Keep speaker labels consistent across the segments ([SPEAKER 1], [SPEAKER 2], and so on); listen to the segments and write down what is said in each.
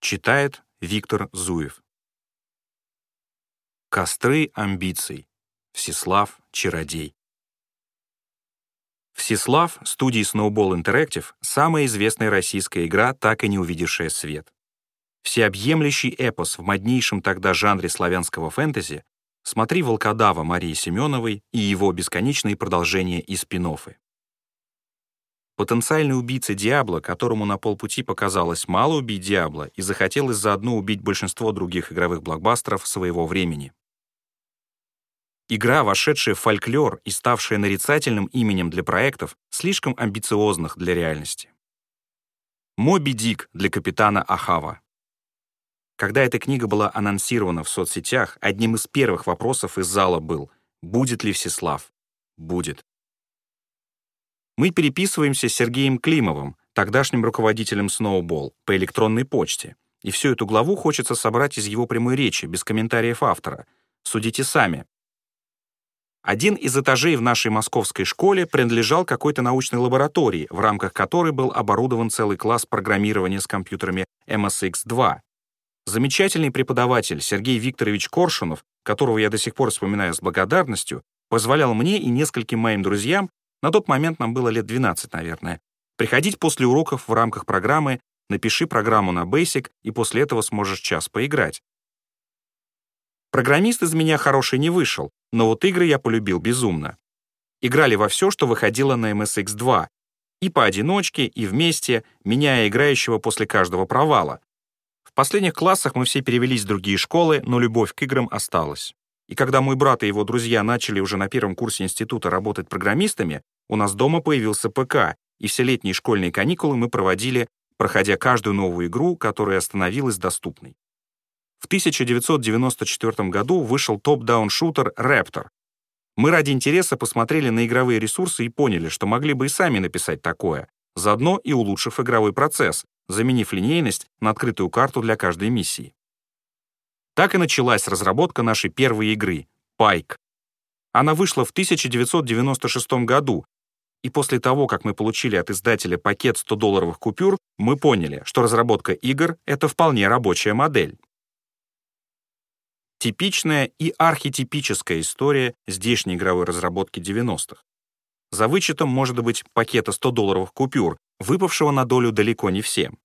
[SPEAKER 1] Читает Виктор Зуев. Костры амбиций. Всеслав Чародей. Всеслав студии Snowball Interactive — самая известная российская игра, так и не увидевшая свет. Всеобъемлющий эпос в моднейшем тогда жанре славянского фэнтези смотри «Волкодава» Марии Семеновой и его бесконечные продолжения и спин -оффы. Потенциальный убийца Диабло, которому на полпути показалось мало убить Диабло и захотелось заодно убить большинство других игровых блокбастеров своего времени. Игра, вошедшая в фольклор и ставшая нарицательным именем для проектов, слишком амбициозных для реальности. «Моби Дик» для капитана Ахава. Когда эта книга была анонсирована в соцсетях, одним из первых вопросов из зала был «Будет ли Всеслав?» «Будет». Мы переписываемся с Сергеем Климовым, тогдашним руководителем Snowball, по электронной почте, и всю эту главу хочется собрать из его прямой речи, без комментариев автора. Судите сами. Один из этажей в нашей московской школе принадлежал какой-то научной лаборатории, в рамках которой был оборудован целый класс программирования с компьютерами MSX2. Замечательный преподаватель Сергей Викторович Коршунов, которого я до сих пор вспоминаю с благодарностью, позволял мне и нескольким моим друзьям на тот момент нам было лет 12, наверное. Приходить после уроков в рамках программы «Напиши программу на Basic, и после этого сможешь час поиграть». Программист из меня хороший не вышел, но вот игры я полюбил безумно. Играли во все, что выходило на MSX2, и поодиночке, и вместе, меняя играющего после каждого провала. В последних классах мы все перевелись в другие школы, но любовь к играм осталась. И когда мой брат и его друзья начали уже на первом курсе института работать программистами, у нас дома появился ПК, и все летние школьные каникулы мы проводили, проходя каждую новую игру, которая становилась доступной. В 1994 году вышел топ-даун-шутер Raptor. Мы ради интереса посмотрели на игровые ресурсы и поняли, что могли бы и сами написать такое, заодно и улучшив игровой процесс, заменив линейность на открытую карту для каждой миссии. Так и началась разработка нашей первой игры — Пайк. Она вышла в 1996 году, и после того, как мы получили от издателя пакет 100-долларовых купюр, мы поняли, что разработка игр — это вполне рабочая модель. Типичная и архетипическая история здешней игровой разработки 90-х. За вычетом может быть пакета 100-долларовых купюр, выпавшего на долю далеко не всем.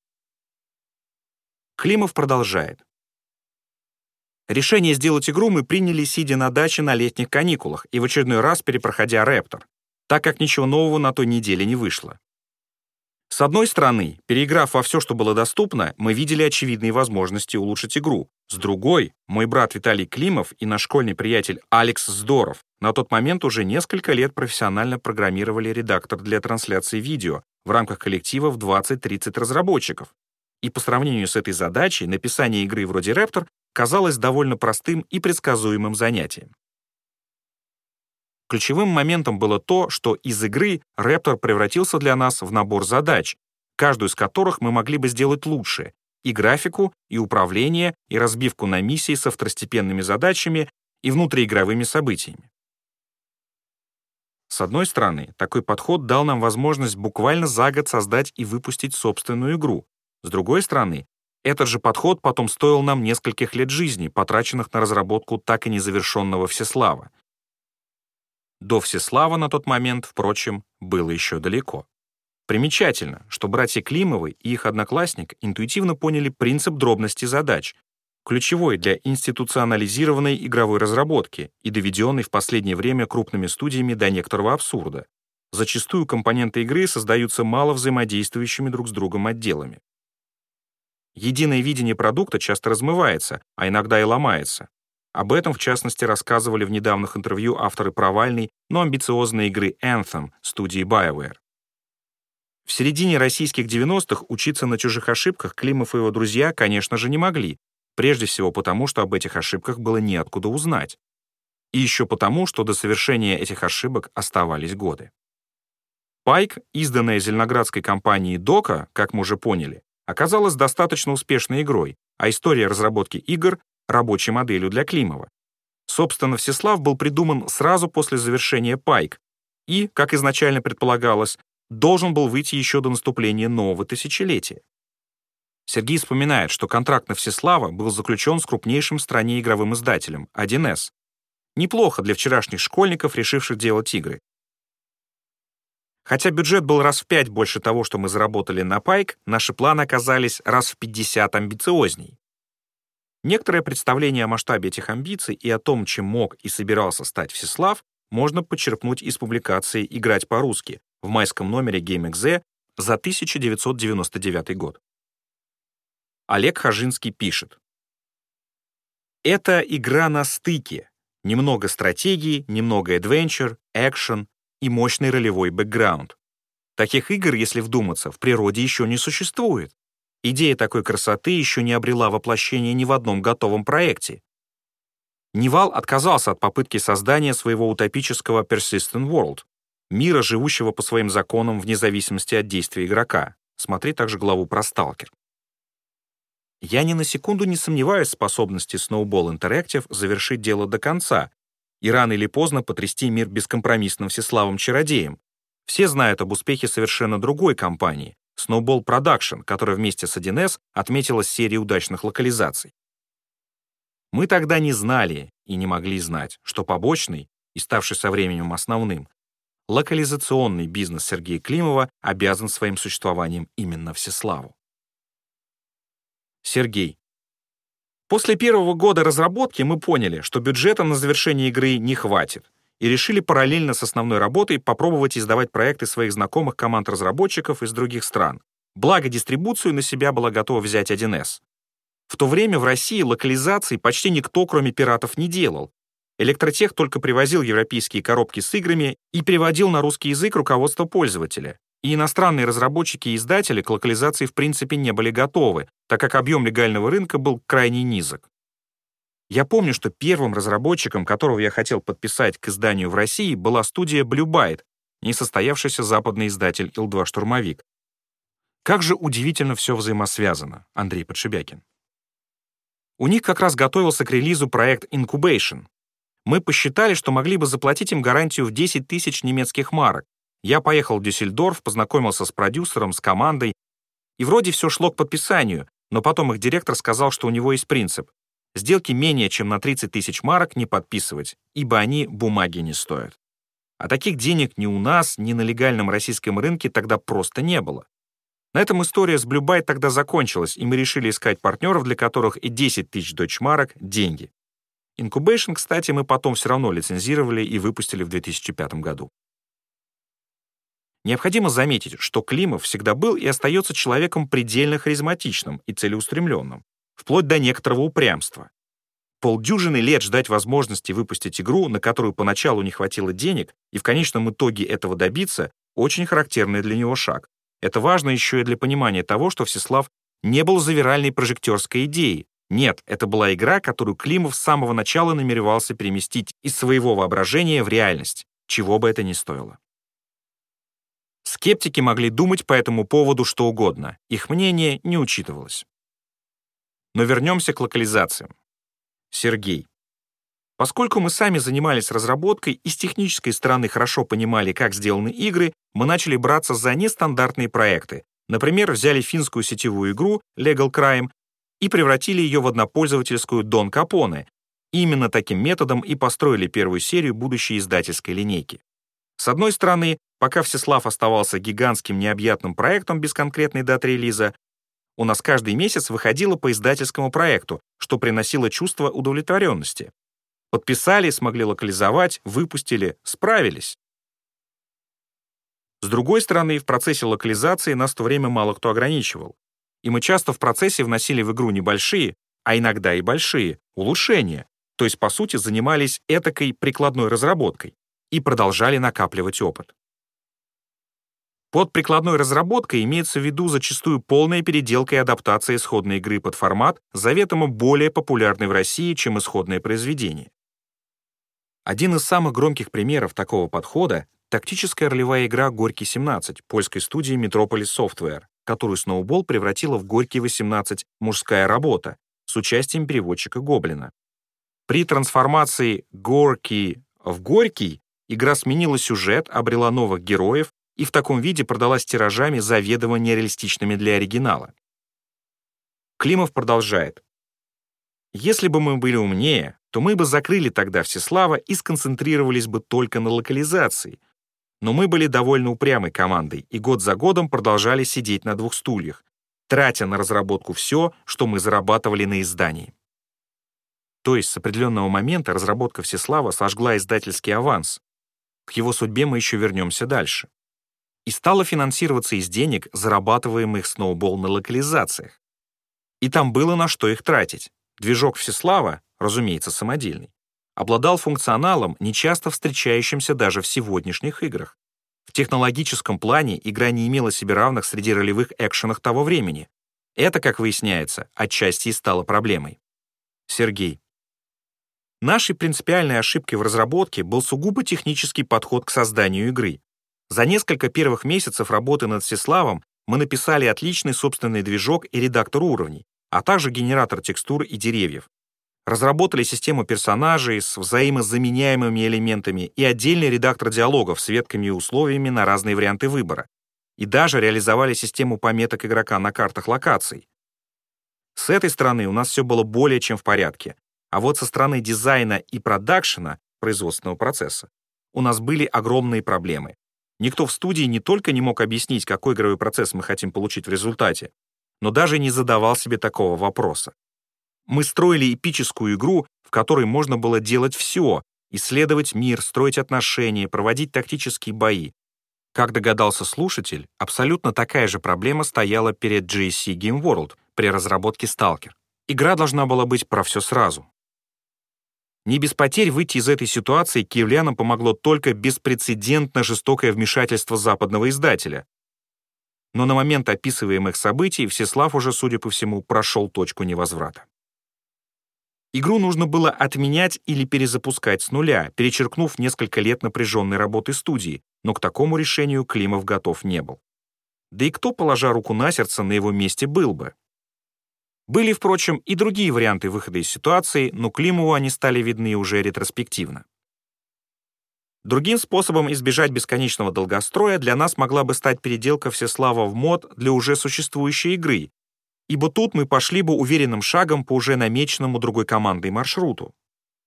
[SPEAKER 1] Климов продолжает. Решение сделать игру мы приняли, сидя на даче на летних каникулах и в очередной раз перепроходя «Рэптор», так как ничего нового на той неделе не вышло. С одной стороны, переиграв во все, что было доступно, мы видели очевидные возможности улучшить игру. С другой, мой брат Виталий Климов и наш школьный приятель Алекс Здоров на тот момент уже несколько лет профессионально программировали редактор для трансляции видео в рамках коллектива в 20-30 разработчиков. И по сравнению с этой задачей, написание игры вроде Raptor казалось довольно простым и предсказуемым занятием. Ключевым моментом было то, что из игры Raptor превратился для нас в набор задач, каждую из которых мы могли бы сделать лучше, и графику, и управление, и разбивку на миссии со второстепенными задачами и внутриигровыми событиями. С одной стороны, такой подход дал нам возможность буквально за год создать и выпустить собственную игру. С другой стороны, этот же подход потом стоил нам нескольких лет жизни, потраченных на разработку так и незавершенного Всеслава. До Всеслава на тот момент, впрочем, было еще далеко. Примечательно, что братья Климовы и их одноклассник интуитивно поняли принцип дробности задач, ключевой для институционализированной игровой разработки и доведенной в последнее время крупными студиями до некоторого абсурда. Зачастую компоненты игры создаются мало взаимодействующими друг с другом отделами. Единое видение продукта часто размывается, а иногда и ломается. Об этом, в частности, рассказывали в недавних интервью авторы провальной, но амбициозной игры Anthem студии BioWare. В середине российских 90-х учиться на чужих ошибках Климов и его друзья, конечно же, не могли, прежде всего потому, что об этих ошибках было неоткуда узнать. И еще потому, что до совершения этих ошибок оставались годы. Пайк, изданная зеленоградской компанией Дока, как мы уже поняли, оказалась достаточно успешной игрой, а история разработки игр — рабочей моделью для Климова. Собственно, Всеслав был придуман сразу после завершения Пайк и, как изначально предполагалось, должен был выйти еще до наступления нового тысячелетия. Сергей вспоминает, что контракт на Всеслава был заключен с крупнейшим в стране игровым издателем 1С. Неплохо для вчерашних школьников, решивших делать игры. Хотя бюджет был раз в пять больше того, что мы заработали на Пайк, наши планы оказались раз в 50 амбициозней. Некоторое представление о масштабе этих амбиций и о том, чем мог и собирался стать Всеслав, можно почерпнуть из публикации «Играть по-русски» в майском номере GameXZ за 1999 год. Олег Хажинский пишет. Это игра на стыке. Немного стратегии, немного adventure, экшен и мощный ролевой бэкграунд. Таких игр, если вдуматься, в природе еще не существует. Идея такой красоты еще не обрела воплощения ни в одном готовом проекте. Нивал отказался от попытки создания своего утопического Persistent World, мира, живущего по своим законам вне зависимости от действия игрока. Смотри также главу про Сталкер. Я ни на секунду не сомневаюсь в способности Snowball Interactive завершить дело до конца и рано или поздно потрясти мир бескомпромиссным всеславым чародеем. Все знают об успехе совершенно другой компании, Snowball Production, которая вместе с 1С отметила серию удачных локализаций. Мы тогда не знали и не могли знать, что побочный и ставший со временем основным локализационный бизнес Сергея Климова обязан своим существованием именно Всеславу. Сергей. После первого года разработки мы поняли, что бюджета на завершение игры не хватит, и решили параллельно с основной работой попробовать издавать проекты своих знакомых команд разработчиков из других стран. Благо, дистрибуцию на себя была готова взять 1С. В то время в России локализации почти никто, кроме пиратов, не делал. Электротех только привозил европейские коробки с играми и переводил на русский язык руководство пользователя. И иностранные разработчики и издатели к локализации в принципе не были готовы, так как объем легального рынка был крайне низок. Я помню, что первым разработчиком, которого я хотел подписать к изданию в России, была студия Blue Byte, несостоявшийся западный издатель Ил-2 «Штурмовик». Как же удивительно все взаимосвязано, Андрей Подшибякин. У них как раз готовился к релизу проект Incubation. Мы посчитали, что могли бы заплатить им гарантию в 10 тысяч немецких марок. Я поехал в Дюссельдорф, познакомился с продюсером, с командой, и вроде все шло к подписанию, но потом их директор сказал, что у него есть принцип. Сделки менее чем на 30 тысяч марок не подписывать, ибо они бумаги не стоят. А таких денег ни у нас, ни на легальном российском рынке тогда просто не было. На этом история с Byte тогда закончилась, и мы решили искать партнеров, для которых и 10 тысяч дойчмарок — деньги. Incubation, кстати, мы потом все равно лицензировали и выпустили в 2005 году. Необходимо заметить, что Климов всегда был и остается человеком предельно харизматичным и целеустремленным вплоть до некоторого упрямства. Полдюжины лет ждать возможности выпустить игру, на которую поначалу не хватило денег, и в конечном итоге этого добиться, очень характерный для него шаг. Это важно еще и для понимания того, что Всеслав не был завиральной прожектерской идеей. Нет, это была игра, которую Климов с самого начала намеревался переместить из своего воображения в реальность, чего бы это ни стоило. Скептики могли думать по этому поводу что угодно, их мнение не учитывалось. Но вернемся к локализациям. Сергей. Поскольку мы сами занимались разработкой и с технической стороны хорошо понимали, как сделаны игры, мы начали браться за нестандартные проекты. Например, взяли финскую сетевую игру Legal Crime и превратили ее в однопользовательскую Don Capone. Именно таким методом и построили первую серию будущей издательской линейки. С одной стороны, пока Всеслав оставался гигантским необъятным проектом без конкретной даты релиза, у нас каждый месяц выходило по издательскому проекту, что приносило чувство удовлетворенности. Подписали, смогли локализовать, выпустили, справились. С другой стороны, в процессе локализации нас в то время мало кто ограничивал. И мы часто в процессе вносили в игру небольшие, а иногда и большие, улучшения, то есть, по сути, занимались этакой прикладной разработкой и продолжали накапливать опыт. Под прикладной разработкой имеется в виду зачастую полная переделка и адаптация исходной игры под формат, заведомо более популярный в России, чем исходное произведение. Один из самых громких примеров такого подхода — тактическая ролевая игра «Горький-17» польской студии Metropolis Software, которую Snowball превратила в «Горький-18. Мужская работа» с участием переводчика Гоблина. При трансформации «Горький» в «Горький» игра сменила сюжет, обрела новых героев, и в таком виде продалась тиражами заведомо нереалистичными для оригинала. Климов продолжает. Если бы мы были умнее, то мы бы закрыли тогда Всеслава и сконцентрировались бы только на локализации. Но мы были довольно упрямой командой и год за годом продолжали сидеть на двух стульях, тратя на разработку все, что мы зарабатывали на издании. То есть с определенного момента разработка Всеслава сожгла издательский аванс. К его судьбе мы еще вернемся дальше. И стала финансироваться из денег, зарабатываемых Snowball на локализациях. И там было на что их тратить. Движок Всеслава, разумеется, самодельный, обладал функционалом, нечасто встречающимся даже в сегодняшних играх. В технологическом плане игра не имела себе равных среди ролевых экшенах того времени. Это, как выясняется, отчасти и стало проблемой. Сергей. Нашей принципиальной ошибкой в разработке был сугубо технический подход к созданию игры. За несколько первых месяцев работы над Всеславом мы написали отличный собственный движок и редактор уровней, а также генератор текстур и деревьев. Разработали систему персонажей с взаимозаменяемыми элементами и отдельный редактор диалогов с ветками и условиями на разные варианты выбора. И даже реализовали систему пометок игрока на картах локаций. С этой стороны у нас все было более чем в порядке. А вот со стороны дизайна и продакшена, производственного процесса, у нас были огромные проблемы. Никто в студии не только не мог объяснить, какой игровой процесс мы хотим получить в результате, но даже не задавал себе такого вопроса. Мы строили эпическую игру, в которой можно было делать все, исследовать мир, строить отношения, проводить тактические бои. Как догадался слушатель, абсолютно такая же проблема стояла перед GSC Game World при разработке Stalker. Игра должна была быть про все сразу. Не без потерь выйти из этой ситуации киевлянам помогло только беспрецедентно жестокое вмешательство западного издателя, но на момент описываемых событий Всеслав уже, судя по всему, прошел точку невозврата. Игру нужно было отменять или перезапускать с нуля, перечеркнув несколько лет напряженной работы студии, но к такому решению Климов готов не был. Да и кто, положа руку на сердце, на его месте был бы? Были, впрочем, и другие варианты выхода из ситуации, но Климову они стали видны уже ретроспективно. Другим способом избежать бесконечного долгостроя для нас могла бы стать переделка Всеслава в мод для уже существующей игры, ибо тут мы пошли бы уверенным шагом по уже намеченному другой командой маршруту.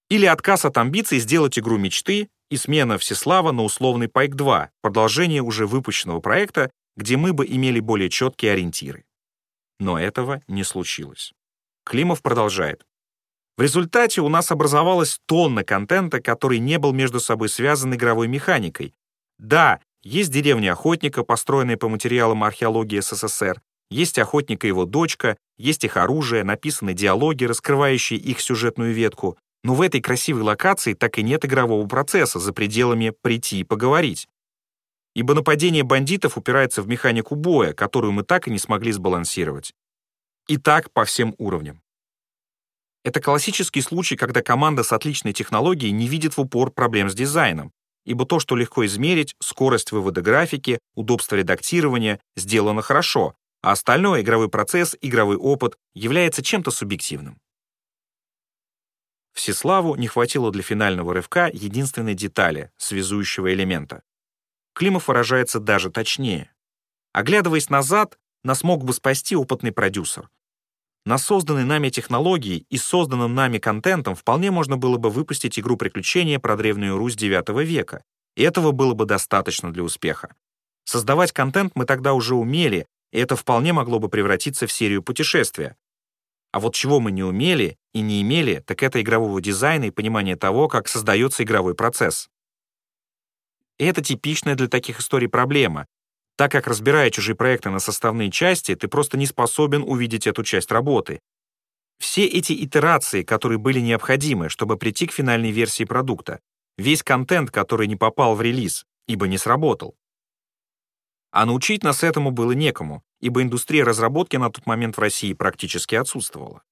[SPEAKER 1] Или отказ от амбиций сделать игру мечты и смена Всеслава на условный Пайк 2, продолжение уже выпущенного проекта, где мы бы имели более четкие ориентиры. Но этого не случилось. Климов продолжает. В результате у нас образовалась тонна контента, который не был между собой связан игровой механикой. Да, есть деревня охотника, построенная по материалам археологии СССР, есть охотник и его дочка, есть их оружие, написаны диалоги, раскрывающие их сюжетную ветку, но в этой красивой локации так и нет игрового процесса за пределами «прийти и поговорить». Ибо нападение бандитов упирается в механику боя, которую мы так и не смогли сбалансировать. И так по всем уровням. Это классический случай, когда команда с отличной технологией не видит в упор проблем с дизайном, ибо то, что легко измерить, скорость вывода графики, удобство редактирования, сделано хорошо, а остальное, игровой процесс, игровой опыт, является чем-то субъективным. Всеславу не хватило для финального рывка единственной детали, связующего элемента. Климов выражается даже точнее. Оглядываясь назад, нас мог бы спасти опытный продюсер. На созданной нами технологии и созданным нами контентом вполне можно было бы выпустить игру приключения про Древнюю Русь IX века, и этого было бы достаточно для успеха. Создавать контент мы тогда уже умели, и это вполне могло бы превратиться в серию путешествия. А вот чего мы не умели и не имели, так это игрового дизайна и понимания того, как создается игровой процесс. Это типичная для таких историй проблема, так как, разбирая чужие проекты на составные части, ты просто не способен увидеть эту часть работы. Все эти итерации, которые были необходимы, чтобы прийти к финальной версии продукта, весь контент, который не попал в релиз, ибо не сработал. А научить нас этому было некому, ибо индустрия разработки на тот момент в России практически отсутствовала.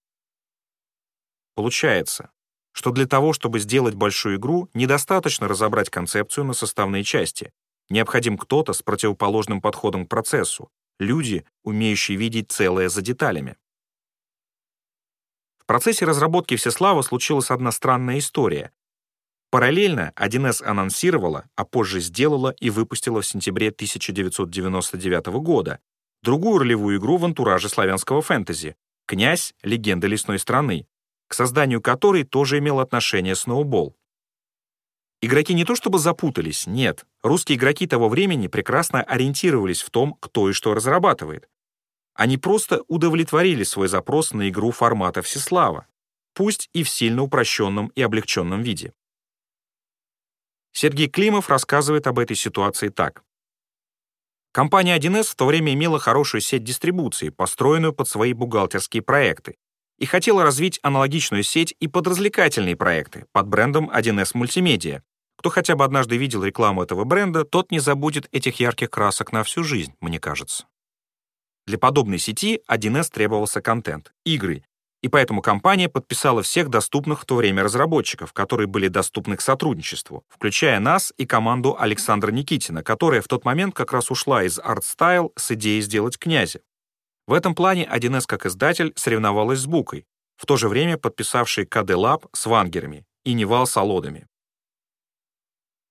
[SPEAKER 1] Получается, что для того, чтобы сделать большую игру, недостаточно разобрать концепцию на составные части, Необходим кто-то с противоположным подходом к процессу, люди, умеющие видеть целое за деталями. В процессе разработки Всеслава случилась одна странная история. Параллельно 1С анонсировала, а позже сделала и выпустила в сентябре 1999 года другую ролевую игру в антураже славянского фэнтези князь — легенда лесной страны, к созданию которой тоже имел отношение Сноубол. Игроки не то чтобы запутались, нет. Русские игроки того времени прекрасно ориентировались в том, кто и что разрабатывает. Они просто удовлетворили свой запрос на игру формата Всеслава, пусть и в сильно упрощенном и облегченном виде. Сергей Климов рассказывает об этой ситуации так. Компания 1С в то время имела хорошую сеть дистрибуции, построенную под свои бухгалтерские проекты, и хотела развить аналогичную сеть и под развлекательные проекты под брендом 1С Мультимедиа. Кто хотя бы однажды видел рекламу этого бренда, тот не забудет этих ярких красок на всю жизнь, мне кажется. Для подобной сети 1С требовался контент, игры, и поэтому компания подписала всех доступных в то время разработчиков, которые были доступны к сотрудничеству, включая нас и команду Александра Никитина, которая в тот момент как раз ушла из ArtStyle с идеей сделать князя. В этом плане 1С как издатель соревновалась с Букой, в то же время подписавшей K-D Lab с Вангерами и Нивал с Аллодами.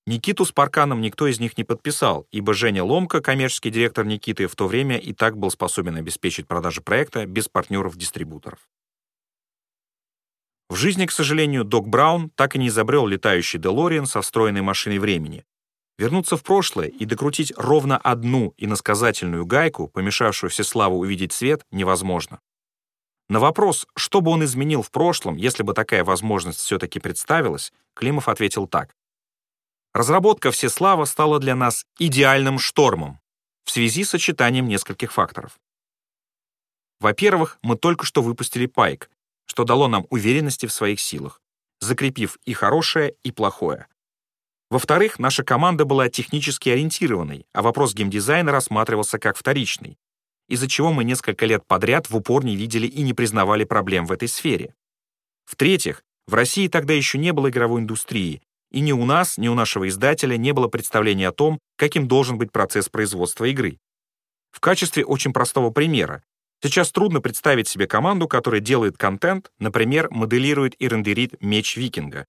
[SPEAKER 1] Никиту с Парканом никто из них не подписал, ибо Женя Ломка, коммерческий директор Никиты, в то время и так был способен обеспечить продажи проекта без партнеров-дистрибуторов. В жизни, к сожалению, Док Браун так и не изобрел летающий Делориан со встроенной машиной времени. Вернуться в прошлое и докрутить ровно одну иносказательную гайку, помешавшую Всеславу увидеть свет, невозможно. На вопрос, что бы он изменил в прошлом, если бы такая возможность все-таки представилась, Климов ответил так. Разработка Всеслава стала для нас идеальным штормом в связи с сочетанием нескольких факторов. Во-первых, мы только что выпустили Пайк, что дало нам уверенности в своих силах, закрепив и хорошее, и плохое. Во-вторых, наша команда была технически ориентированной, а вопрос геймдизайна рассматривался как вторичный, из-за чего мы несколько лет подряд в упор не видели и не признавали проблем в этой сфере. В-третьих, в России тогда еще не было игровой индустрии, и ни у нас, ни у нашего издателя не было представления о том, каким должен быть процесс производства игры. В качестве очень простого примера, Сейчас трудно представить себе команду, которая делает контент, например, моделирует и рендерит меч викинга,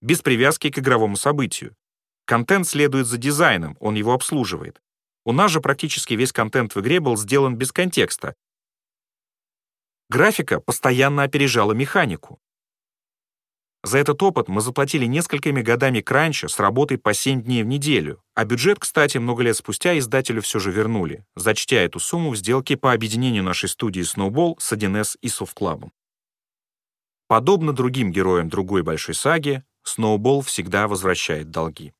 [SPEAKER 1] без привязки к игровому событию. Контент следует за дизайном, он его обслуживает. У нас же практически весь контент в игре был сделан без контекста. Графика постоянно опережала механику. За этот опыт мы заплатили несколькими годами кранча с работой по 7 дней в неделю, а бюджет, кстати, много лет спустя издателю все же вернули, зачтя эту сумму в сделке по объединению нашей студии Snowball с 1С и Club. Подобно другим героям другой большой саги, Snowball всегда возвращает долги.